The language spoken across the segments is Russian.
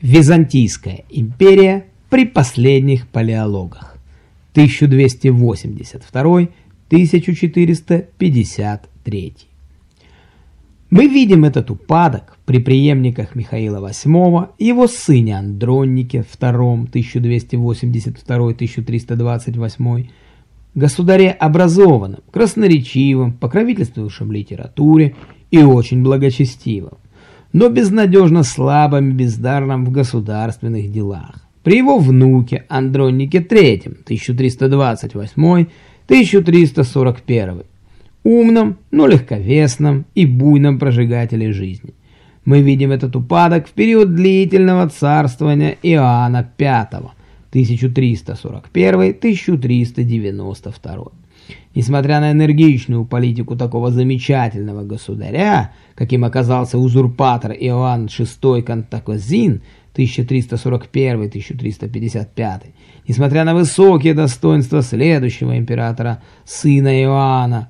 Византийская империя при последних палеологах. 1282-1453. Мы видим этот упадок при преемниках Михаила VIII, его сыне Андроннике II 1282-1328, государе образованном, красноречивом, покровительствующем литературе и очень благочестивом но безнадежно слабым и бездарным в государственных делах. При его внуке Андронике III 1328-1341, умном, но легковесном и буйном прожигателе жизни. Мы видим этот упадок в период длительного царствования Иоанна V 1341-1392. Несмотря на энергичную политику такого замечательного государя, каким оказался узурпатор Иоанн VI Кантакозин 1341-1355, несмотря на высокие достоинства следующего императора, сына Иоанна,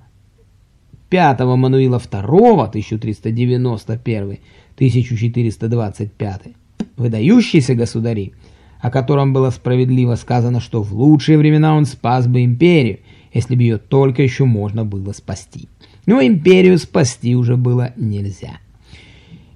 5 Мануила II 1391-1425, выдающиеся государи, о котором было справедливо сказано, что в лучшие времена он спас бы империю, если бы ее только еще можно было спасти. Но империю спасти уже было нельзя.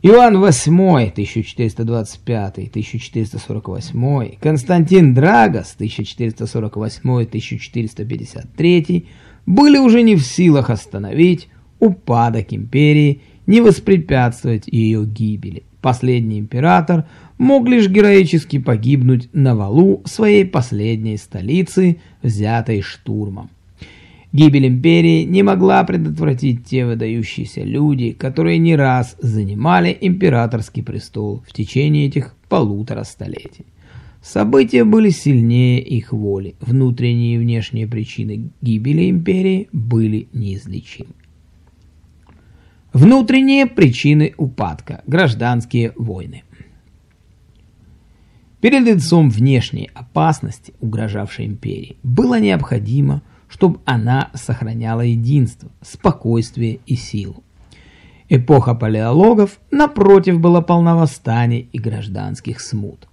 Иоанн VIII 1425-1448, Константин Драгос 1448-1453 были уже не в силах остановить упадок империи, не воспрепятствовать ее гибели. Последний император мог лишь героически погибнуть на валу своей последней столицы, взятой штурмом. Гибель империи не могла предотвратить те выдающиеся люди, которые не раз занимали императорский престол в течение этих полутора столетий. События были сильнее их воли, внутренние и внешние причины гибели империи были неизлечимы. Внутренние причины упадка – гражданские войны. Перед лицом внешней опасности, угрожавшей империи, было необходимо – чтобы она сохраняла единство, спокойствие и силу. Эпоха палеологов, напротив, была полна восстаний и гражданских смут.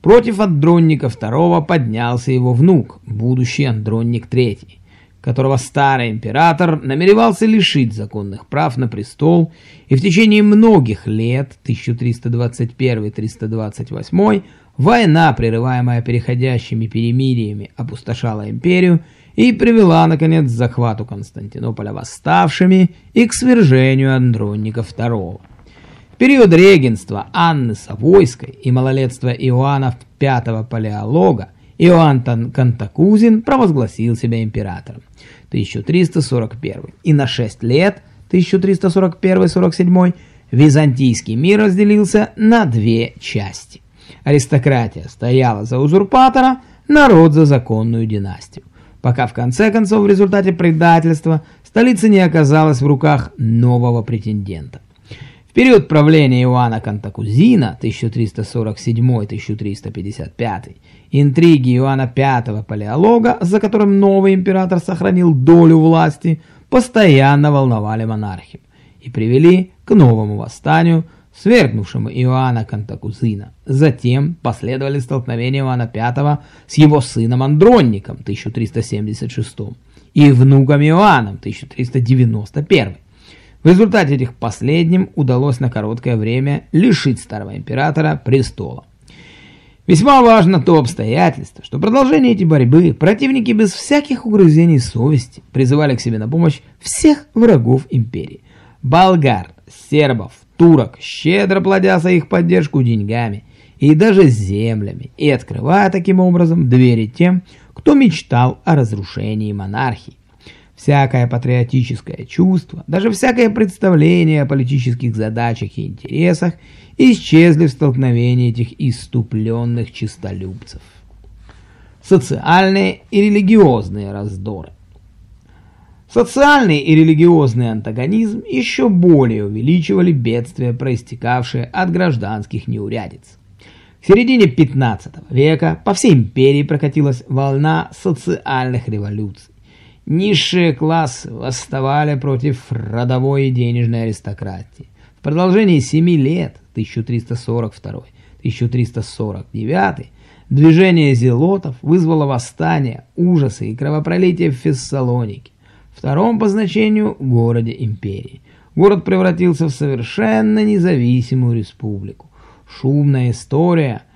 Против Андронника II поднялся его внук, будущий Андронник III, которого старый император намеревался лишить законных прав на престол, и в течение многих лет, 1321-328, война, прерываемая переходящими перемириями, опустошала империю и привела, наконец, к захвату Константинополя восставшими и к свержению Андроника II. В период регенства Анны Савойской и малолетства Иоанна V Палеолога Иоанн Кантакузин провозгласил себя императором 1341 и на 6 лет 1341-47 византийский мир разделился на две части. Аристократия стояла за узурпатора, народ за законную династию пока в конце концов в результате предательства столица не оказалась в руках нового претендента. Период правления Иоанна Кантакузина 1347-1355 интриги Иоанна V Палеолога, за которым новый император сохранил долю власти, постоянно волновали монархию и привели к новому восстанию – свергнувшему Иоанна Кантакузина. Затем последовали столкновения Иоанна V с его сыном Андронником 1376 и внуком Иоанном 1391. В результате этих последним удалось на короткое время лишить старого императора престола. Весьма важно то обстоятельство, что продолжение этой борьбы противники без всяких угрызений совести призывали к себе на помощь всех врагов империи – болгар, сербов, турок, щедро плодя за их поддержку деньгами и даже землями, и открывая таким образом двери тем, кто мечтал о разрушении монархии. Всякое патриотическое чувство, даже всякое представление о политических задачах и интересах исчезли в столкновении этих иступленных чистолюбцев. Социальные и религиозные раздоры Социальный и религиозный антагонизм еще более увеличивали бедствия, проистекавшие от гражданских неурядиц. В середине 15 века по всей империи прокатилась волна социальных революций. Низшие классы восставали против родовой и денежной аристократии. В продолжении 7 лет, 1342 1349 движение зелотов вызвало восстание, ужасы и кровопролитие в Фессалонике, втором по значению городе империи. Город превратился в совершенно независимую республику. Шумная история –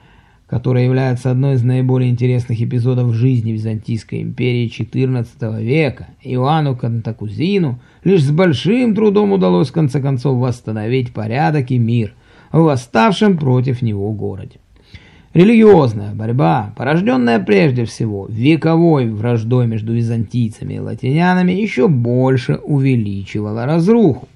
которая является одной из наиболее интересных эпизодов жизни Византийской империи XIV века, Иоанну Кантакузину лишь с большим трудом удалось в конце концов восстановить порядок и мир в восставшем против него городе. Религиозная борьба, порожденная прежде всего вековой враждой между византийцами и латинянами, еще больше увеличивала разруху.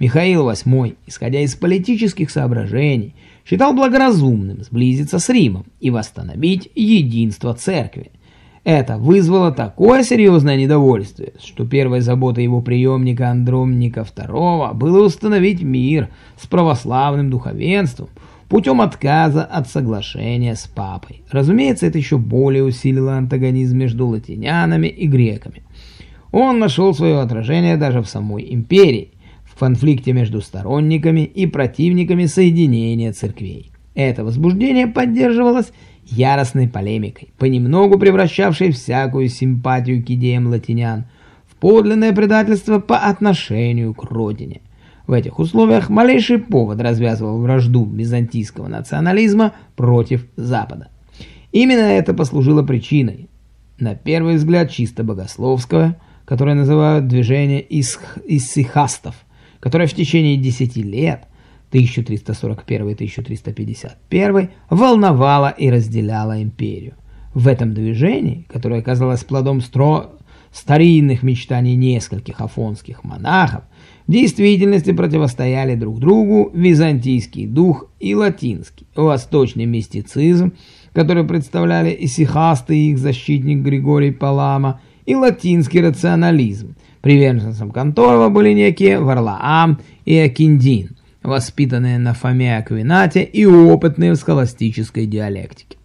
Михаил VIII, исходя из политических соображений, считал благоразумным сблизиться с Римом и восстановить единство церкви. Это вызвало такое серьезное недовольствие, что первой заботой его преемника Андромника II было установить мир с православным духовенством путем отказа от соглашения с папой. Разумеется, это еще более усилило антагонизм между латинянами и греками. Он нашел свое отражение даже в самой империи, конфликте между сторонниками и противниками соединения церквей. Это возбуждение поддерживалось яростной полемикой, понемногу превращавшей всякую симпатию к идеям латинян в подлинное предательство по отношению к родине. В этих условиях малейший повод развязывал вражду византийского национализма против Запада. Именно это послужило причиной, на первый взгляд чисто богословского, которое называют движение исх иссихастов – которая в течение 10 лет 1341-1351 волновала и разделяла империю. В этом движении, которое казалось плодом стро... старинных мечтаний нескольких афонских монахов, в действительности противостояли друг другу византийский дух и латинский, восточный мистицизм, который представляли исихасты и их защитник Григорий Палама, и латинский рационализм, Приверженцем Конторова были некие Варлаам и Акиндин, воспитанные на Фоме Аквинате и опытные в схоластической диалектике.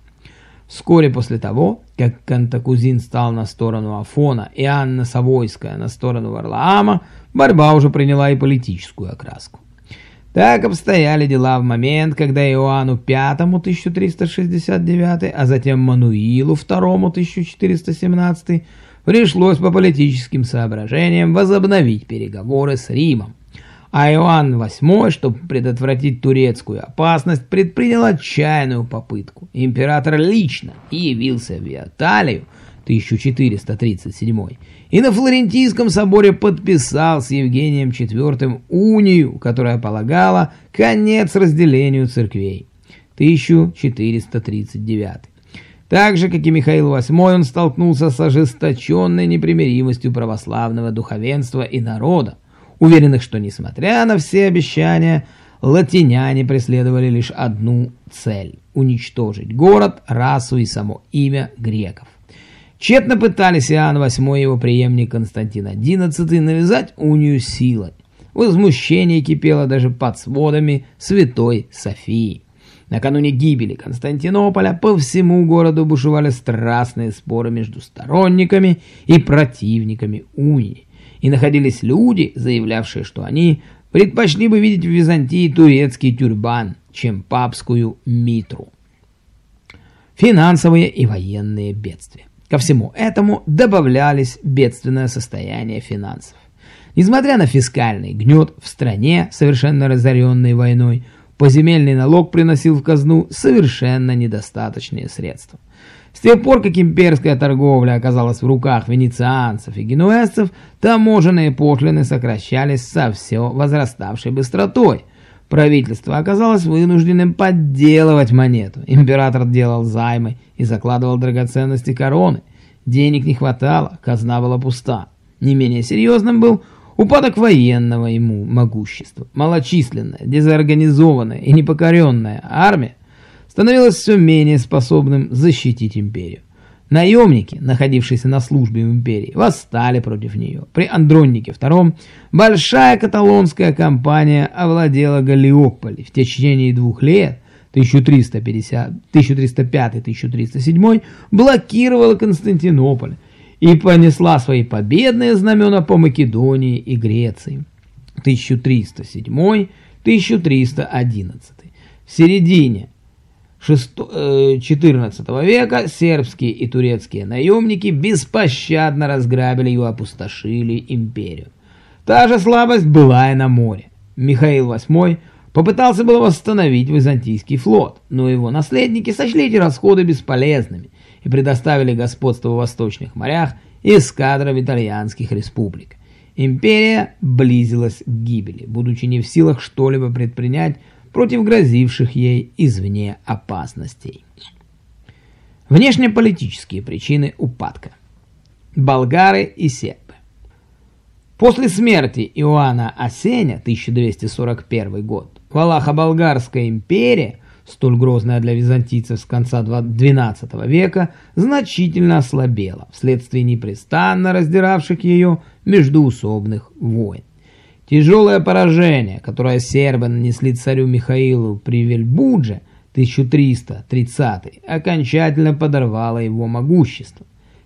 Вскоре после того, как Кантакузин стал на сторону Афона и Анна Савойская на сторону Варлаама, борьба уже приняла и политическую окраску. Так обстояли дела в момент, когда Иоанну V 1369, а затем Мануилу II 1417 пришлось по политическим соображениям возобновить переговоры с Римом. А Иоанн VIII, чтобы предотвратить турецкую опасность, предпринял отчаянную попытку. Император лично явился в Виаталию 1437 и на Флорентийском соборе подписал с Евгением IV унию, которая полагала конец разделению церквей. 1439 так же, как и Михаил VIII, он столкнулся с ожесточенной непримиримостью православного духовенства и народа, уверенных, что, несмотря на все обещания, латиняне преследовали лишь одну цель – уничтожить город, расу и само имя греков. Тщетно пытались Иоанн VIII и его преемник Константин XI навязать унию силой. Возмущение кипело даже под сводами Святой Софии. Накануне гибели Константинополя по всему городу бушевали страстные споры между сторонниками и противниками унии. И находились люди, заявлявшие, что они предпочли бы видеть в Византии турецкий тюрбан, чем папскую митру. Финансовые и военные бедствия. Ко всему этому добавлялись бедственное состояние финансов. Несмотря на фискальный гнет в стране, совершенно разоренной войной, Поземельный налог приносил в казну совершенно недостаточные средства. С тех пор, как имперская торговля оказалась в руках венецианцев и генуэзцев, таможенные пошлины сокращались со все возраставшей быстротой. Правительство оказалось вынужденным подделывать монету. Император делал займы и закладывал драгоценности короны. Денег не хватало, казна была пуста. Не менее серьезным был Упадок военного ему могущества, малочисленная, дезорганизованная и непокоренная армия становилась все менее способным защитить империю. Наемники, находившиеся на службе империи, восстали против нее. При Андроннике II большая каталонская компания овладела Галиополи в течение двух лет, 1305-1307, блокировала Константинополь, и понесла свои победные знамена по Македонии и Греции. 1307-1311. В середине XIV э, века сербские и турецкие наемники беспощадно разграбили и опустошили империю. Та же слабость была и на море. Михаил VIII попытался было восстановить византийский флот, но его наследники сочли эти расходы бесполезными и предоставили господство в восточных морях эскадрам итальянских республик. Империя близилась к гибели, будучи не в силах что-либо предпринять против грозивших ей извне опасностей. Внешнеполитические причины упадка. Болгары и сербы. После смерти Иоанна Осеня, 1241 год, Валахо-Болгарская империя, столь грозная для византийцев с конца XII века, значительно ослабела вследствие непрестанно раздиравших ее междуусобных войн. Тяжелое поражение, которое сербы нанесли царю Михаилу при Вельбудже 1330 окончательно подорвало его могущество.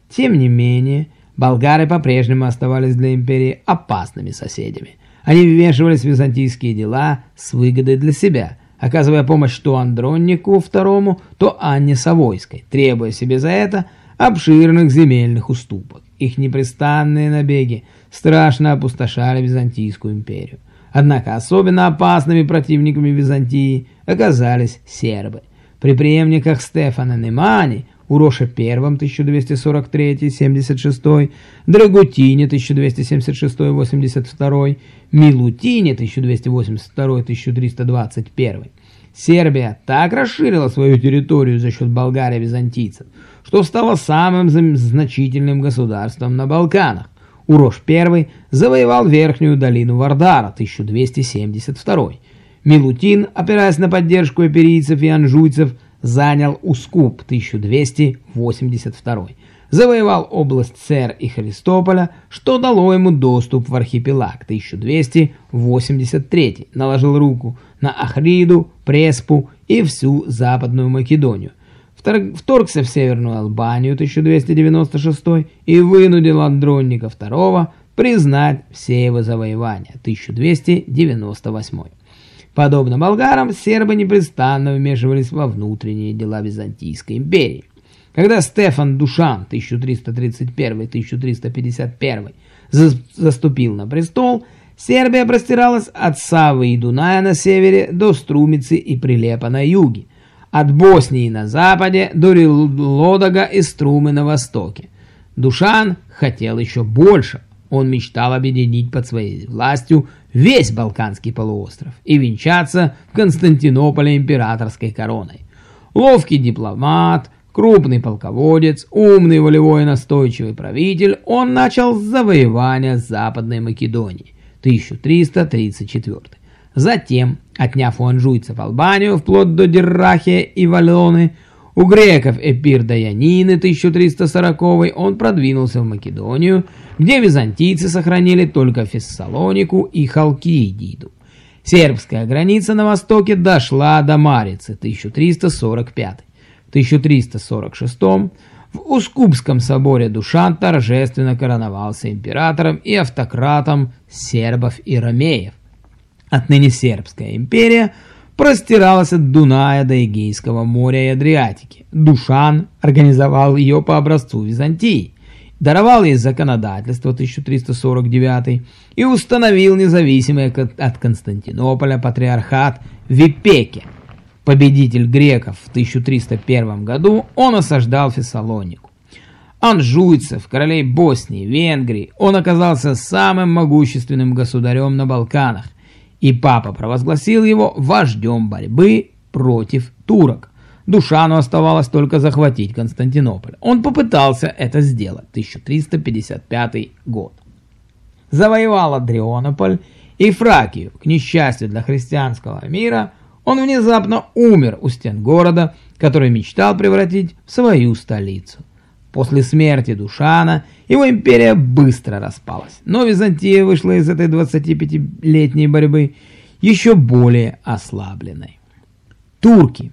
Тем не менее, болгары по-прежнему оставались для империи опасными соседями. Они вмешивались в византийские дела с выгодой для себя, оказывая помощь то Андроннику II, то Анне Савойской, требуя себе за это обширных земельных уступок. Их непрестанные набеги страшно опустошали Византийскую империю. Однако особенно опасными противниками Византии оказались сербы. При преемниках Стефана Немани, Уроша I 1243-76, Драгутине 1276-82, Милутине 1282-1321. Сербия так расширила свою территорию за счет Болгарии-византийцев, что стала самым значительным государством на Балканах. Урош I завоевал верхнюю долину Вардара 1272. Милутин, опираясь на поддержку эперийцев и анжуйцев, занял Ускуп 1282. Завоевал область Цер и Христополя, что дало ему доступ в архипелаг 1283. Наложил руку на Ахриду, Преспу и всю Западную Македонию вторгся в Северную Албанию 1296 и вынудил Андроника II признать все его завоевания 1298. Подобно болгарам, сербы непрестанно вмешивались во внутренние дела Византийской империи. Когда Стефан Душан 1331-1351 заступил на престол, Сербия простиралась от Савы и Дуная на севере до Струмицы и Прилепа на юге, от Боснии на западе до Лодога и Струмы на востоке. Душан хотел еще больше. Он мечтал объединить под своей властью весь Балканский полуостров и венчаться в Константинополе императорской короной. Ловкий дипломат, крупный полководец, умный волевой и настойчивый правитель, он начал с завоевания Западной Македонии 1334 Затем, отняв у анжуйцев Албанию вплоть до Деррахия и Валоны, у греков Эпир Даянины 1340 он продвинулся в Македонию, где византийцы сохранили только Фессалонику и Халкидиду. Сербская граница на востоке дошла до Марицы 1345. В 1346 в Ускубском соборе Душан торжественно короновался императором и автократом сербов и ромеев. Отныне Сербская империя простиралась от Дуная до Эгейского моря и Адриатики. Душан организовал ее по образцу Византии, даровал ей законодательство 1349 и установил независимый от Константинополя патриархат Випеке. Победитель греков в 1301 году он осаждал Фессалонику. Анжуйцев, королей Боснии, Венгрии, он оказался самым могущественным государем на Балканах и папа провозгласил его вождем борьбы против турок. Душану оставалось только захватить Константинополь. Он попытался это сделать, 1355 год. Завоевал Адрианополь и Фракию. К несчастью для христианского мира, он внезапно умер у стен города, который мечтал превратить в свою столицу. После смерти Душана его империя быстро распалась, но Византия вышла из этой 25-летней борьбы еще более ослабленной. Турки.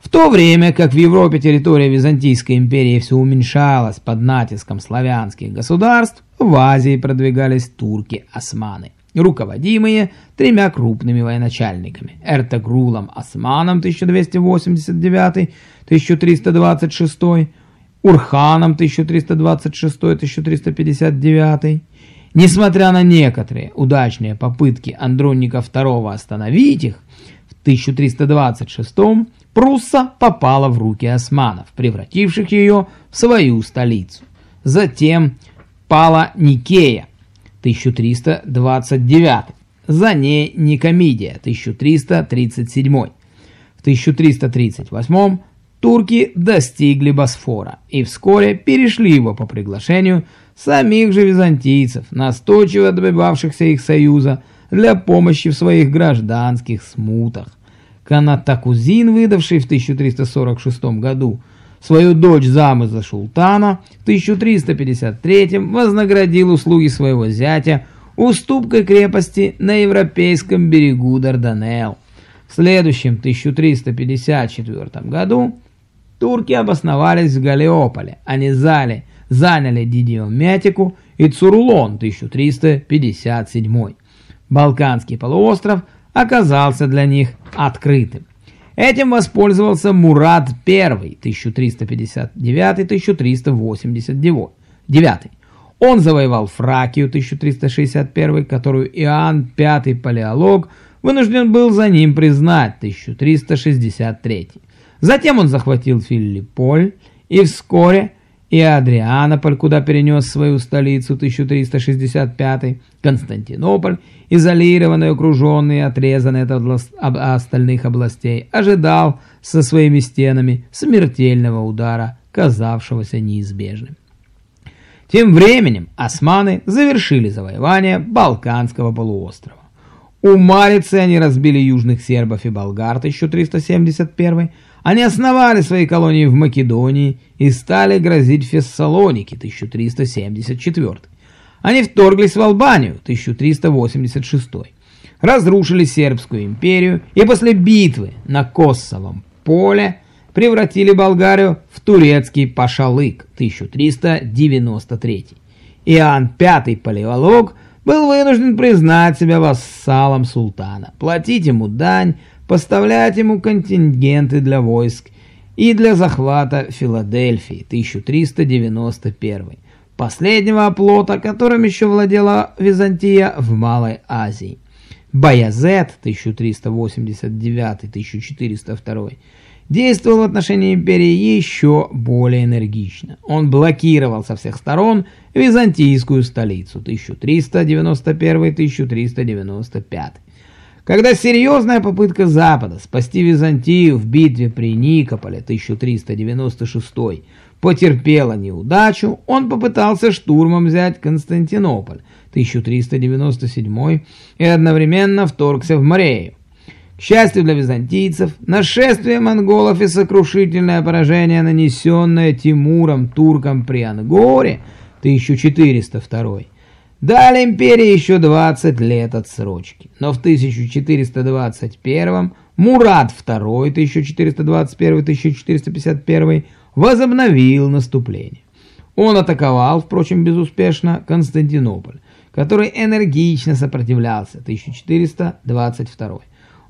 В то время как в Европе территория Византийской империи все уменьшалась под натиском славянских государств, в Азии продвигались турки-османы. руководимые тремя крупными военачальниками – Эртегрулом Османом 1289-1326, Урханом 1326-1359. Несмотря на некоторые удачные попытки Андроника II остановить их, в 1326 Прусса попала в руки османов, превративших ее в свою столицу. Затем пала Никея, 1329, за ней Никомидия, 1337. В 1338 турки достигли Босфора и вскоре перешли его по приглашению самих же византийцев, настойчиво добивавшихся их союза для помощи в своих гражданских смутах. Канатакузин, выдавший в 1346 году свою дочь замуж за Шултана, в 1353 вознаградил услуги своего зятя уступкой крепости на европейском берегу Дарданелл. В следующем 1354 году турки обосновались в Галиополе, они зали, заняли Дидиомятику и Цурулон 1357. Балканский полуостров оказался для них открытым. Этим воспользовался Мурат I 1359-1389. Он завоевал Фракию 1361, которую Иоанн V Палеолог вынужден был за ним признать 1363. Затем он захватил Филипполь и вскоре и Адрианополь, куда перенес свою столицу 1365 Константинополь, изолированный, окруженный, отрезанный от остальных областей, ожидал со своими стенами смертельного удара, казавшегося неизбежным. Тем временем османы завершили завоевание Балканского полуострова. У Марицы они разбили южных сербов и болгар 1371 они основали свои колонии в Македонии и стали грозить Фессалоники 1374. Они вторглись в Албанию 1386. Разрушили Сербскую империю и после битвы на Коссовом поле превратили Болгарию в турецкий Пашалык 1393. Иоанн V Палеолог был вынужден признать себя вассалом султана, платить ему дань, поставлять ему контингенты для войск и для захвата Филадельфии 1391, последнего оплота, которым еще владела Византия в Малой Азии. Баязет 1389-1402 действовал в отношении империи еще более энергично. Он блокировал со всех сторон византийскую столицу 1391-1395. Когда серьезная попытка Запада спасти Византию в битве при Никополе 1396 потерпела неудачу, он попытался штурмом взять Константинополь 1397 и одновременно вторгся в Морею. К счастью для византийцев, нашествие монголов и сокрушительное поражение, нанесенное Тимуром туркам при Ангоре 1402 Дали империи еще 20 лет отсрочки, но в 1421 Мурат II 1421-1451 возобновил наступление. Он атаковал, впрочем, безуспешно, Константинополь, который энергично сопротивлялся 1422.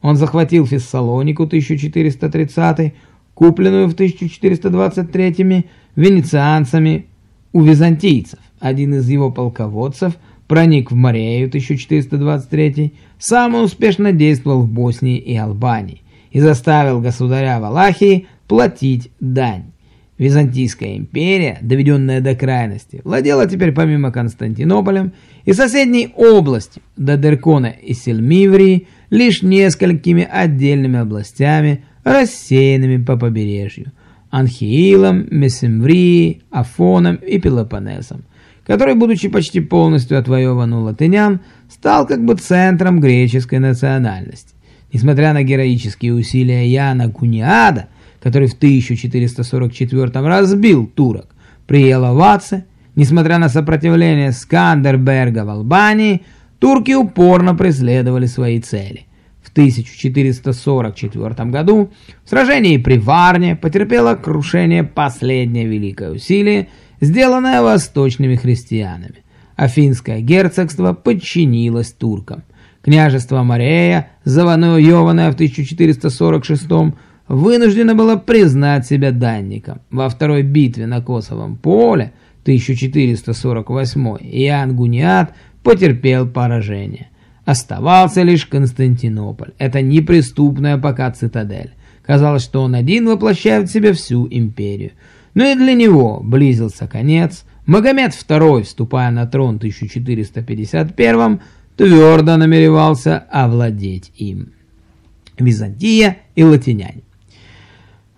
Он захватил Фессалонику 1430, купленную в 1423 венецианцами у византийцев. Один из его полководцев проник в Морею 1423, сам успешно действовал в Боснии и Албании и заставил государя Валахии платить дань. Византийская империя, доведенная до крайности, владела теперь помимо Константинополем и соседней областью Дадеркона и Сельмиврии лишь несколькими отдельными областями, рассеянными по побережью – Анхиилом, Месемврией, Афоном и Пелопоннесом, который, будучи почти полностью отвоеван у латынян, стал как бы центром греческой национальности. Несмотря на героические усилия Яна Куниада, который в 1444 разбил турок при Еловаце, несмотря на сопротивление Скандерберга в Албании, турки упорно преследовали свои цели – в 1444 году в сражении при Варне потерпело крушение последнее великое усилие, сделанное восточными христианами. Афинское герцогство подчинилось туркам. Княжество Морея, завоеванное в 1446 вынуждено было признать себя данником. Во второй битве на Косовом поле 1448 Иоанн Гуниат потерпел поражение. Оставался лишь Константинополь. Это неприступная пока цитадель. Казалось, что он один воплощает в себе всю империю. Но и для него близился конец. Магомед II, вступая на трон в 1451 твердо намеревался овладеть им. Византия и латиняне.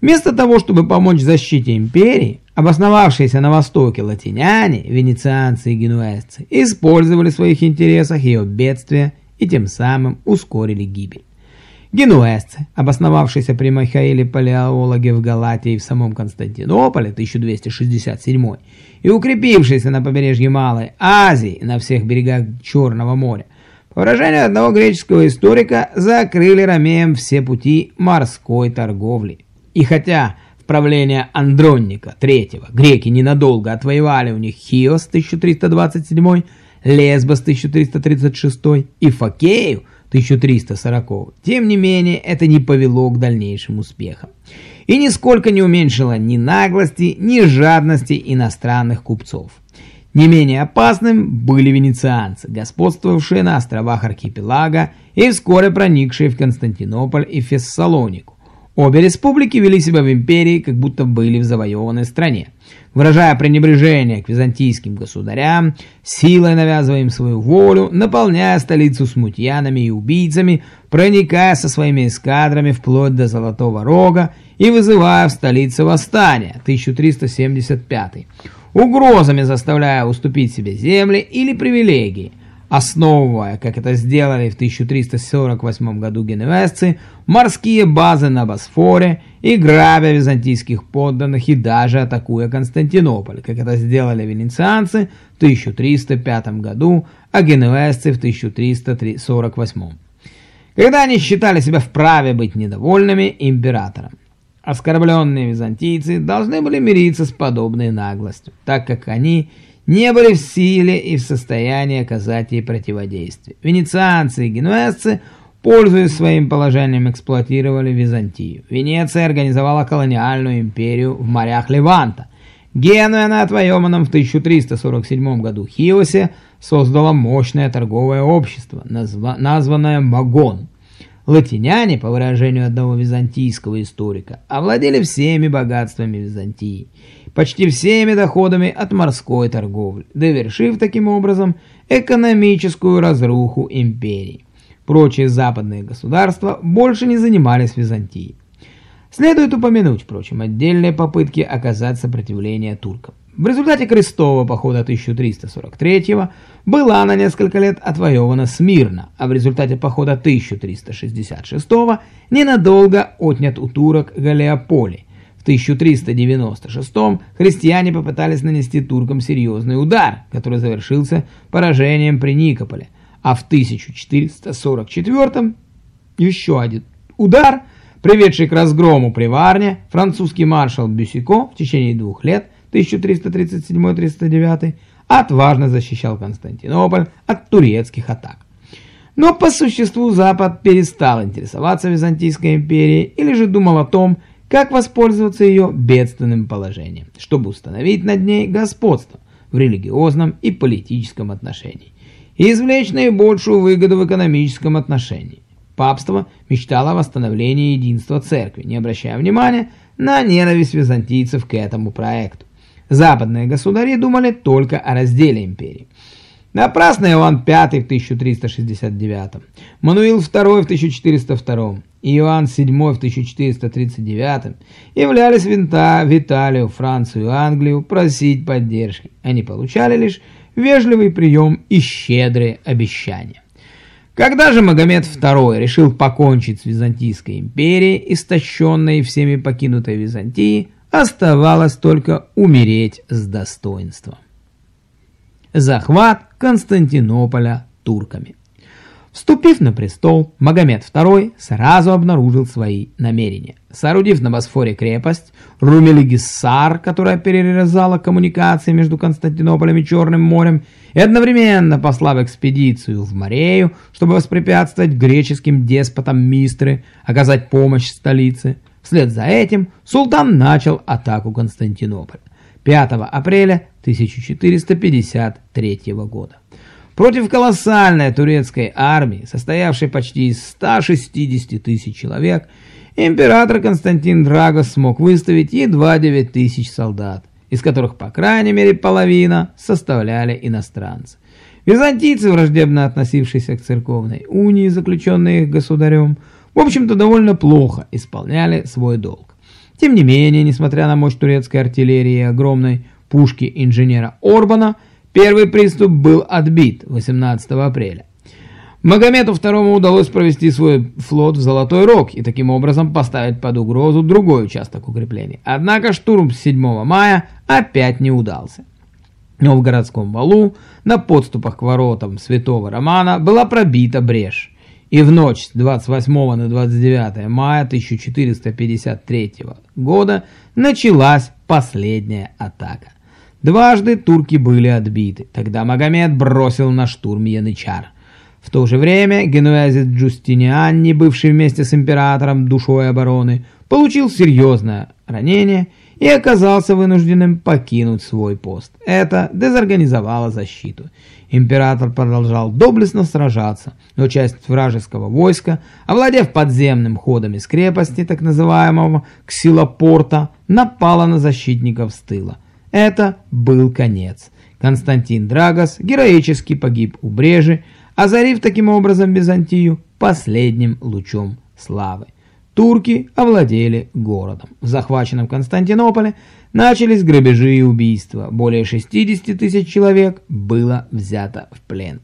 Вместо того, чтобы помочь защите империи, обосновавшиеся на востоке латиняне, венецианцы и генуэзцы, использовали в своих интересах ее бедствия и тем самым ускорили гибель. Генуэзцы, обосновавшиеся при Михаиле Палеологе в Галатии и в самом Константинополе 1267 и укрепившиеся на побережье Малой Азии на всех берегах Черного моря, по выражению одного греческого историка, закрыли ромеям все пути морской торговли. И хотя в правление Андронника III греки ненадолго отвоевали у них Хиос 1327, Лесбос 1336 и Фокею 1340, тем не менее это не повело к дальнейшим успехам. И нисколько не уменьшило ни наглости, ни жадности иностранных купцов. Не менее опасным были венецианцы, господствовавшие на островах архипелага и вскоре проникшие в Константинополь и Фессалонику. Обе республики вели себя в империи, как будто были в завоеванной стране. Выражая пренебрежение к византийским государям, силой навязывая им свою волю, наполняя столицу смутьянами и убийцами, проникая со своими эскадрами вплоть до Золотого Рога и вызывая в столице восстание 1375 угрозами заставляя уступить себе земли или привилегии – основывая, как это сделали в 1348 году генуэзцы, морские базы на Босфоре и грабя византийских подданных и даже атакуя Константинополь, как это сделали венецианцы в 1305 году, а генуэзцы в 1348. Когда они считали себя вправе быть недовольными императором. Оскорбленные византийцы должны были мириться с подобной наглостью, так как они не были в силе и в состоянии оказать ей противодействие. Венецианцы и генуэзцы, пользуясь своим положением, эксплуатировали Византию. Венеция организовала колониальную империю в морях Леванта. Генуя на отвоеванном в 1347 году Хиосе создала мощное торговое общество, названное Магон. Латиняне, по выражению одного византийского историка, овладели всеми богатствами Византии – почти всеми доходами от морской торговли, довершив таким образом экономическую разруху империи. Прочие западные государства больше не занимались Византией. Следует упомянуть, впрочем, отдельные попытки оказать сопротивление туркам. В результате крестового похода 1343 была на несколько лет отвоевана Смирна, а в результате похода 1366 ненадолго отнят у турок Галеополи, 1396 христиане попытались нанести туркам серьезный удар, который завершился поражением при Никополе, а в 1444 еще один удар, приведший к разгрому при Варне, французский маршал Бюсико в течение двух лет 1337-309 отважно защищал Константинополь от турецких атак. Но по существу Запад перестал интересоваться Византийской империей или же думал о том, как воспользоваться ее бедственным положением, чтобы установить над ней господство в религиозном и политическом отношении и извлечь наибольшую выгоду в экономическом отношении. Папство мечтало о восстановлении единства церкви, не обращая внимания на ненависть византийцев к этому проекту. Западные государи думали только о разделе империи. Напрасно Иоанн V в 1369, Мануил II в 1402 и Иоанн VII в 1439 являлись винта в Италию, Францию и Англию просить поддержки. Они получали лишь вежливый прием и щедрые обещания. Когда же Магомед II решил покончить с Византийской империей, истощенной всеми покинутой Византией, оставалось только умереть с достоинством захват Константинополя турками. Вступив на престол, Магомед II сразу обнаружил свои намерения. Соорудив на Босфоре крепость, Румелигиссар, которая перерезала коммуникации между Константинополем и Черным морем, и одновременно послав экспедицию в Морею, чтобы воспрепятствовать греческим деспотам Мистры, оказать помощь столице. Вслед за этим султан начал атаку Константинополя 5 апреля 1453 года. Против колоссальной турецкой армии, состоявшей почти из 160 тысяч человек, император Константин Драгос смог выставить едва 9 тысяч солдат, из которых по крайней мере половина составляли иностранцы. Византийцы, враждебно относившиеся к церковной унии, заключенной их государем, в общем-то довольно плохо исполняли свой долг. Тем не менее, несмотря на мощь турецкой артиллерии и огромной пушки инженера Орбана, Первый приступ был отбит 18 апреля. Магомету II удалось провести свой флот в Золотой Рог и таким образом поставить под угрозу другой участок укреплений. Однако штурм с 7 мая опять не удался. Но в городском валу на подступах к воротам Святого Романа была пробита брешь. И в ночь с 28 на 29 мая 1453 года началась последняя атака. Дважды турки были отбиты. Тогда Магомед бросил на штурм Янычар. В то же время генуэзец Джустинианни, бывший вместе с императором душой обороны, получил серьезное ранение и оказался вынужденным покинуть свой пост. Это дезорганизовало защиту. Император продолжал доблестно сражаться, но часть вражеского войска, овладев подземным ходом из крепости, так называемого Ксилопорта, напала на защитников с тыла. Это был конец. Константин Драгос героически погиб у Брежи, озарив таким образом Византию последним лучом славы. Турки овладели городом. В захваченном Константинополе начались грабежи и убийства. Более 60 тысяч человек было взято в плен.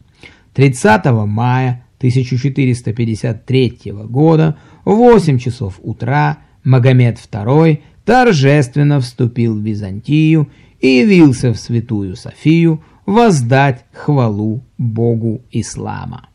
30 мая 1453 года в 8 часов утра Магомед II торжественно вступил в Византию и явился в святую Софию воздать хвалу Богу Ислама.